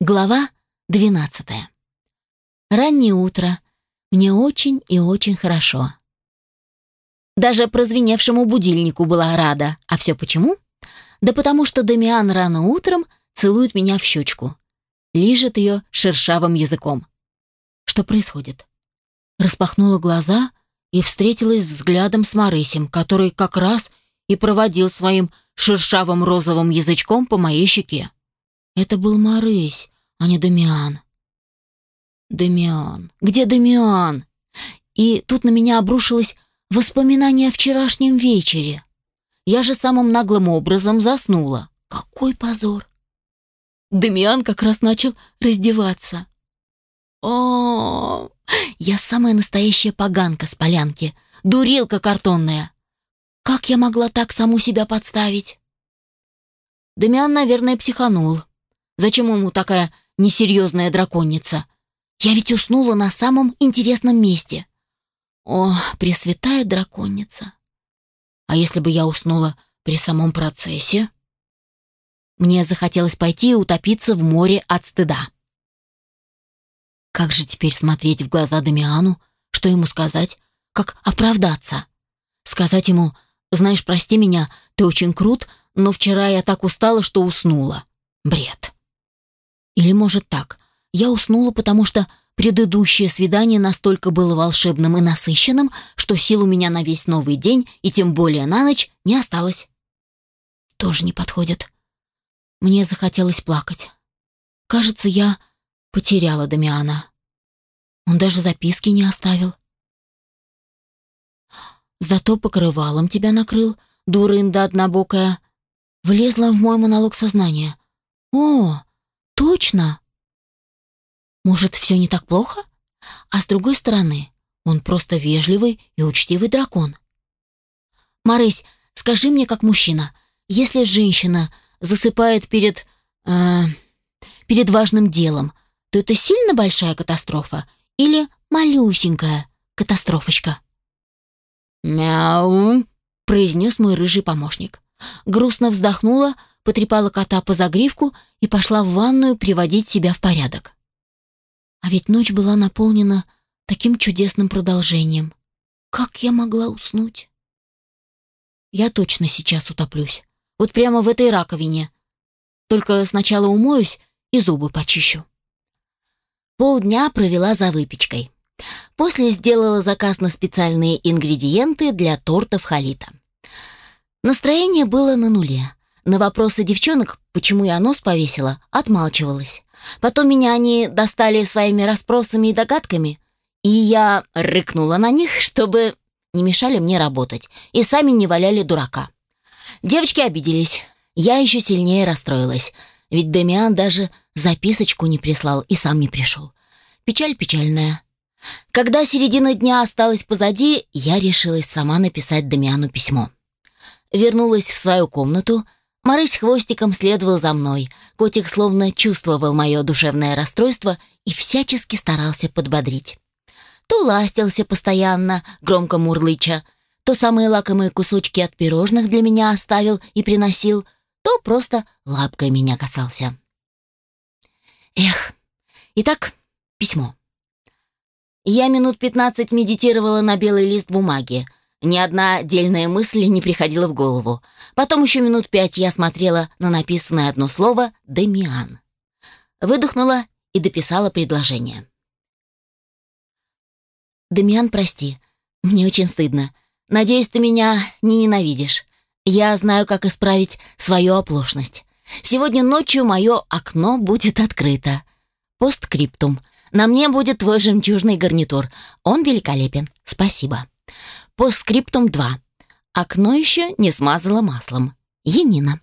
Глава 12. Раннее утро. Мне очень и очень хорошо. Даже прозвеневшему будильнику была рада. А все почему? Да потому что Дамиан рано утром целует меня в щечку. Лижет ее шершавым языком. Что происходит? Распахнула глаза и встретилась взглядом с Марысем, который как раз и проводил своим шершавым розовым язычком по моей щеке. Это был Марысь, а не Дамиан. Дамиан. Где Дамиан? И тут на меня обрушилось воспоминание о вчерашнем вечере. Я же самым наглым образом заснула. Какой позор. Дамиан как раз начал раздеваться. О, я самая настоящая поганка с полянки, дурилка картонная. Как я могла так саму себя подставить? Дамиан, наверное, психанул. Зачем ему такая несерьезная драконица? Я ведь уснула на самом интересном месте. О, пресвятая драконица. А если бы я уснула при самом процессе? Мне захотелось пойти и утопиться в море от стыда. Как же теперь смотреть в глаза Дамиану? Что ему сказать? Как оправдаться? Сказать ему, знаешь, прости меня, ты очень крут, но вчера я так устала, что уснула. Бред. Или, может, так. Я уснула, потому что предыдущее свидание настолько было волшебным и насыщенным, что сил у меня на весь новый день и тем более на ночь не осталось. Тоже не подходит. Мне захотелось плакать. Кажется, я потеряла Дамиана. Он даже записки не оставил. Зато покрывалом тебя накрыл, дурында однобокая. Влезла в мой монолог сознания. О, Точно? Может, все не так плохо? А с другой стороны, он просто вежливый и учтивый дракон. Марысь, скажи мне как мужчина, если женщина засыпает перед... Э, перед важным делом, то это сильно большая катастрофа или малюсенькая катастрофочка? «Мяу», — произнес мой рыжий помощник. Грустно вздохнула, потрепала кота по загривку и пошла в ванную приводить себя в порядок. А ведь ночь была наполнена таким чудесным продолжением. Как я могла уснуть? Я точно сейчас утоплюсь. Вот прямо в этой раковине. Только сначала умоюсь и зубы почищу. Полдня провела за выпечкой. После сделала заказ на специальные ингредиенты для тортов халита. Настроение было на нуле. На вопросы девчонок, почему я нос повесила, отмалчивалась. Потом меня они достали своими расспросами и догадками, и я рыкнула на них, чтобы не мешали мне работать и сами не валяли дурака. Девочки обиделись. Я еще сильнее расстроилась, ведь Демиан даже записочку не прислал и сам не пришел. Печаль печальная. Когда середина дня осталась позади, я решилась сама написать Демиану письмо. Вернулась в свою комнату, Марысь хвостиком следовал за мной. Котик словно чувствовал мое душевное расстройство и всячески старался подбодрить. То ластился постоянно, громко мурлыча, то самые лакомые кусочки от пирожных для меня оставил и приносил, то просто лапкой меня касался. Эх, итак, письмо. Я минут пятнадцать медитировала на белый лист бумаги, ни одна отдельная мысль не приходила в голову. Потом еще минут пять я смотрела на написанное одно слово «Демиан». Выдохнула и дописала предложение. «Демиан, прости. Мне очень стыдно. Надеюсь, ты меня не ненавидишь. Я знаю, как исправить свою оплошность. Сегодня ночью мое окно будет открыто. Посткриптум. На мне будет твой жемчужный гарнитур. Он великолепен. Спасибо. По скриптум 2. Окно еще не смазала маслом. Енина.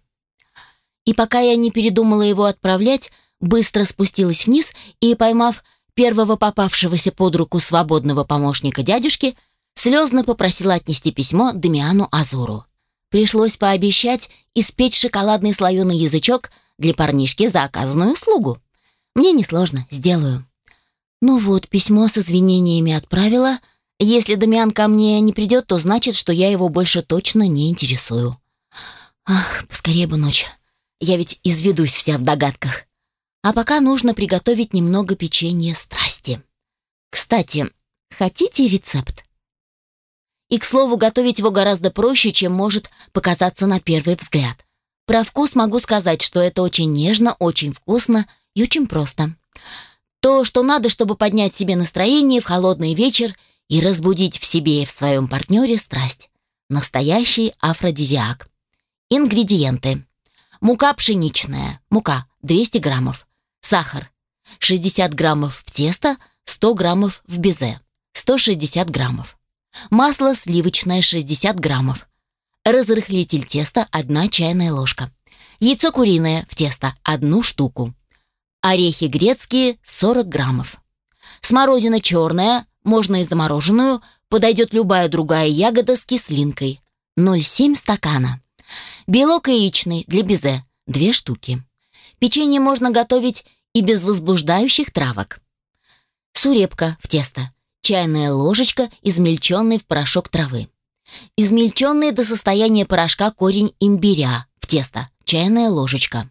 И пока я не передумала его отправлять, быстро спустилась вниз и, поймав первого попавшегося под руку свободного помощника дядюшки, слезно попросила отнести письмо Демиану Азуру. Пришлось пообещать испечь шоколадный слоеный язычок для парнишки за оказанную услугу. Мне несложно, сделаю. Ну вот, письмо с извинениями отправила — если Дамиан ко мне не придет, то значит, что я его больше точно не интересую. Ах, поскорее бы ночь. Я ведь изведусь вся в догадках. А пока нужно приготовить немного печенья страсти. Кстати, хотите рецепт? И, к слову, готовить его гораздо проще, чем может показаться на первый взгляд. Про вкус могу сказать, что это очень нежно, очень вкусно и очень просто. То, что надо, чтобы поднять себе настроение в холодный вечер и разбудить в себе и в своем партнере страсть. Настоящий афродизиак. Ингредиенты. Мука пшеничная, мука 200 граммов. Сахар 60 граммов в тесто, 100 граммов в безе, 160 граммов. Масло сливочное 60 граммов. Разрыхлитель теста 1 чайная ложка. Яйцо куриное в тесто 1 штуку. Орехи грецкие 40 граммов. Смородина черная, можно и замороженную, подойдет любая другая ягода с кислинкой. 0,7 стакана. Белок яичный для безе – 2 штуки. Печенье можно готовить и без возбуждающих травок. Сурепка в тесто. Чайная ложечка измельченной в порошок травы. Измельченный до состояния порошка корень имбиря в тесто. Чайная ложечка.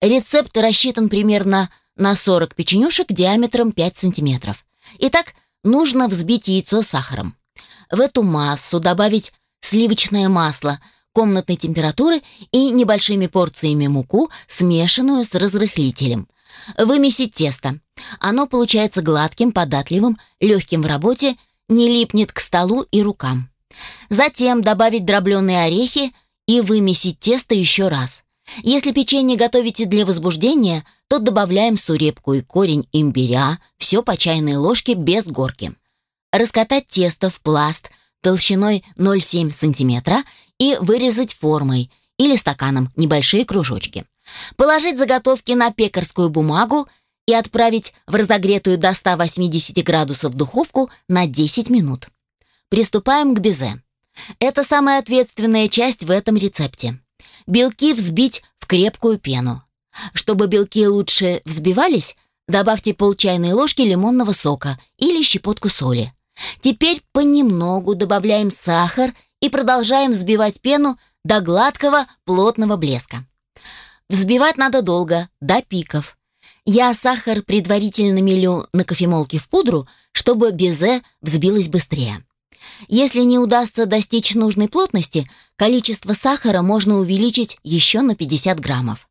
Рецепт рассчитан примерно на 40 печенюшек диаметром 5 см. Итак, нужно взбить яйцо сахаром. В эту массу добавить сливочное масло – комнатной температуры и небольшими порциями муку, смешанную с разрыхлителем. Вымесить тесто. Оно получается гладким, податливым, легким в работе, не липнет к столу и рукам. Затем добавить дробленые орехи и вымесить тесто еще раз. Если печенье готовите для возбуждения, то добавляем сурепку и корень имбиря, все по чайной ложке без горки. Раскатать тесто в пласт толщиной 0,7 см и вырезать формой или стаканом небольшие кружочки. Положить заготовки на пекарскую бумагу и отправить в разогретую до 180 градусов духовку на 10 минут. Приступаем к безе. Это самая ответственная часть в этом рецепте. Белки взбить в крепкую пену. Чтобы белки лучше взбивались, добавьте пол чайной ложки лимонного сока или щепотку соли. Теперь понемногу добавляем сахар и продолжаем взбивать пену до гладкого плотного блеска. Взбивать надо долго, до пиков. Я сахар предварительно мелю на кофемолке в пудру, чтобы безе взбилось быстрее. Если не удастся достичь нужной плотности, количество сахара можно увеличить еще на 50 граммов.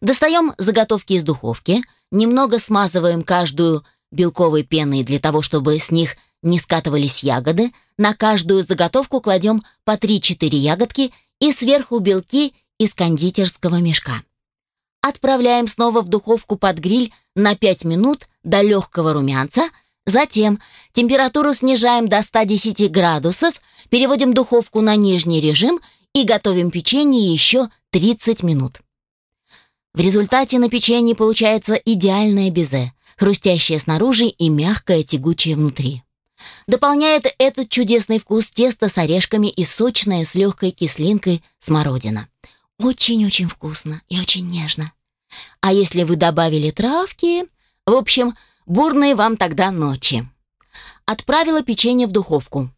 Достаем заготовки из духовки, немного смазываем каждую белковой пеной для того, чтобы с них не скатывались ягоды, на каждую заготовку кладем по 3-4 ягодки и сверху белки из кондитерского мешка. Отправляем снова в духовку под гриль на 5 минут до легкого румянца, затем температуру снижаем до 110 градусов, переводим духовку на нижний режим и готовим печенье еще 30 минут. В результате на печенье получается идеальное безе, хрустящее снаружи и мягкое тягучее внутри. Дополняет этот чудесный вкус тесто с орешками и сочная с легкой кислинкой смородина. Очень-очень вкусно и очень нежно. А если вы добавили травки... В общем, бурные вам тогда ночи. Отправила печенье в духовку.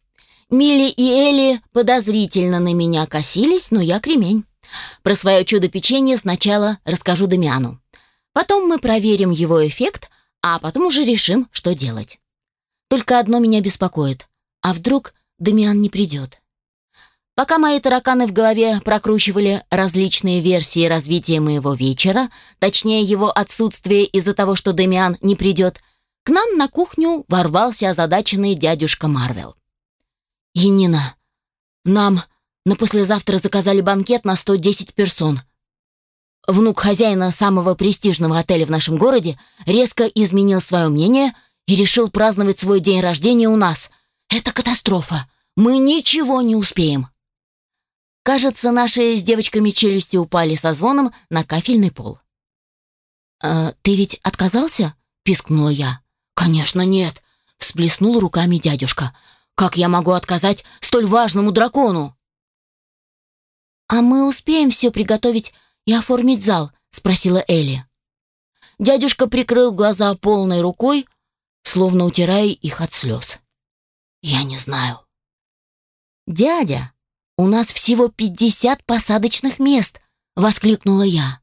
Милли и Элли подозрительно на меня косились, но я кремень. Про свое чудо-печенье сначала расскажу Дамиану. Потом мы проверим его эффект, а потом уже решим, что делать. Только одно меня беспокоит. А вдруг Дамиан не придет? Пока мои тараканы в голове прокручивали различные версии развития моего вечера, точнее его отсутствие из-за того, что Дамиан не придет, к нам на кухню ворвался озадаченный дядюшка Марвел. «Енина, нам на послезавтра заказали банкет на 110 персон. Внук хозяина самого престижного отеля в нашем городе резко изменил свое мнение – и решил праздновать свой день рождения у нас. Это катастрофа. Мы ничего не успеем. Кажется, наши с девочками челюсти упали со звоном на кафельный пол. «А, «Ты ведь отказался?» — пискнула я. «Конечно нет», — всплеснул руками дядюшка. «Как я могу отказать столь важному дракону?» «А мы успеем все приготовить и оформить зал?» — спросила Элли. Дядюшка прикрыл глаза полной рукой, словно утирая их от слез. «Я не знаю». «Дядя, у нас всего пятьдесят посадочных мест!» — воскликнула я.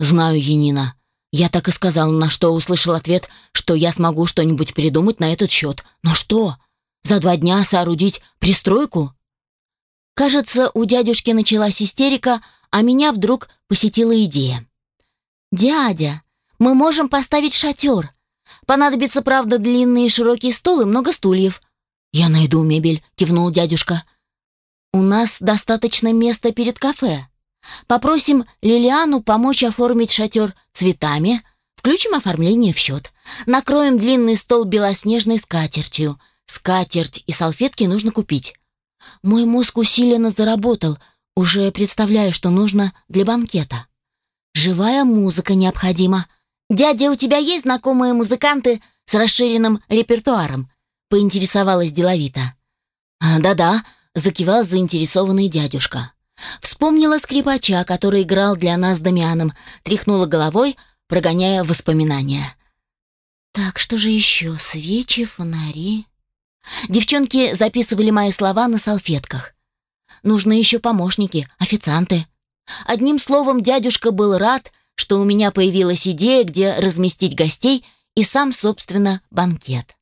«Знаю, Енина. Я так и сказал, на что услышал ответ, что я смогу что-нибудь придумать на этот счет. Но что? За два дня соорудить пристройку? Кажется, у дядюшки началась истерика, а меня вдруг посетила идея. «Дядя, мы можем поставить шатер. Понадобится, правда, длинный и широкий стол и много стульев». «Я найду мебель», — кивнул дядюшка. «У нас достаточно места перед кафе. Попросим Лилиану помочь оформить шатер цветами, включим оформление в счет. Накроем длинный стол белоснежной скатертью. Скатерть и салфетки нужно купить. Мой мозг усиленно заработал, уже представляю, что нужно для банкета. Живая музыка необходима. «Дядя, у тебя есть знакомые музыканты с расширенным репертуаром?» — поинтересовалась деловито. «А, «Да-да», — закивал заинтересованный дядюшка. Вспомнила скрипача, который играл для нас с Дамианом, тряхнула головой, прогоняя воспоминания. «Так, что же еще? Свечи, фонари...» Девчонки записывали мои слова на салфетках. Нужны еще помощники, официанты. Одним словом, дядюшка был рад, что у меня появилась идея, где разместить гостей и сам, собственно, банкет.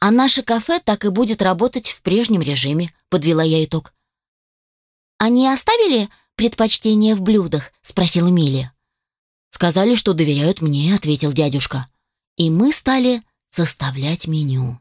А наше кафе так и будет работать в прежнем режиме, подвела я итог. «Они оставили предпочтение в блюдах?» — спросила Милли. «Сказали, что доверяют мне», — ответил дядюшка. И мы стали составлять меню.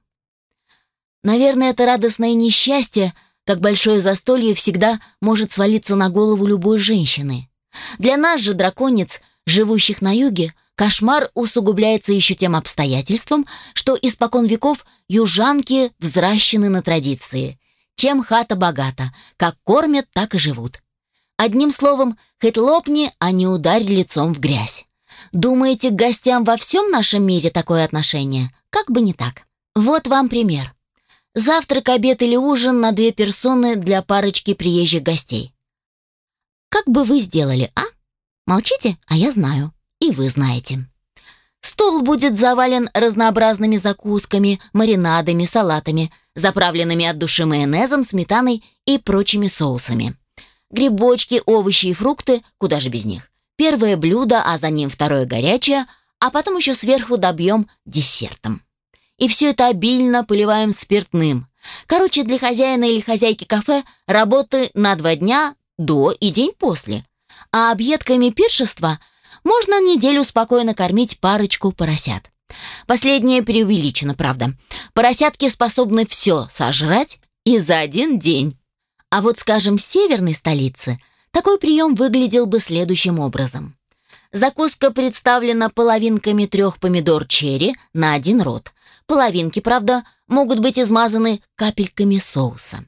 Наверное, это радостное несчастье, как большое застолье, всегда может свалиться на голову любой женщины. Для нас же, драконец, живущих на юге, кошмар усугубляется еще тем обстоятельством, что испокон веков южанки взращены на традиции. Чем хата богата, как кормят, так и живут. Одним словом, хоть лопни, а не ударь лицом в грязь. Думаете, к гостям во всем нашем мире такое отношение? Как бы не так. Вот вам пример. Завтрак, обед или ужин на две персоны для парочки приезжих гостей. Как бы вы сделали, а? Молчите, а я знаю. И вы знаете. Стол будет завален разнообразными закусками, маринадами, салатами, заправленными от души майонезом, сметаной и прочими соусами. Грибочки, овощи и фрукты, куда же без них. Первое блюдо, а за ним второе горячее, а потом еще сверху добьем десертом. И все это обильно поливаем спиртным. Короче, для хозяина или хозяйки кафе работы на два дня до и день после. А объедками пиршества – можно неделю спокойно кормить парочку поросят. Последнее преувеличено, правда. Поросятки способны все сожрать и за один день. А вот, скажем, в северной столице такой прием выглядел бы следующим образом. Закуска представлена половинками трех помидор черри на один рот. Половинки, правда, могут быть измазаны капельками соуса.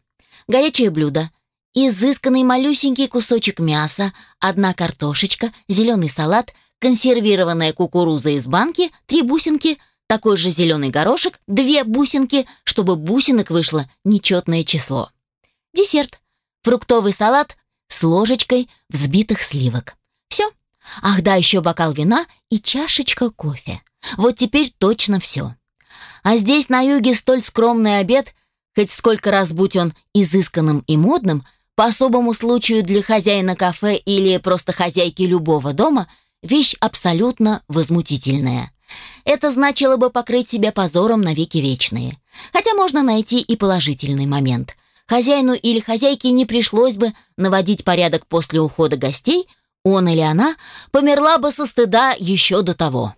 Горячее блюдо изысканный малюсенький кусочек мяса, одна картошечка, зеленый салат, консервированная кукуруза из банки, три бусинки, такой же зеленый горошек, две бусинки, чтобы бусинок вышло нечетное число. Десерт. Фруктовый салат с ложечкой взбитых сливок. Все. Ах да, еще бокал вина и чашечка кофе. Вот теперь точно все. А здесь на юге столь скромный обед, хоть сколько раз будь он изысканным и модным – по особому случаю для хозяина кафе или просто хозяйки любого дома вещь абсолютно возмутительная. Это значило бы покрыть себя позором на веки вечные. Хотя можно найти и положительный момент. Хозяину или хозяйке не пришлось бы наводить порядок после ухода гостей, он или она померла бы со стыда еще до того.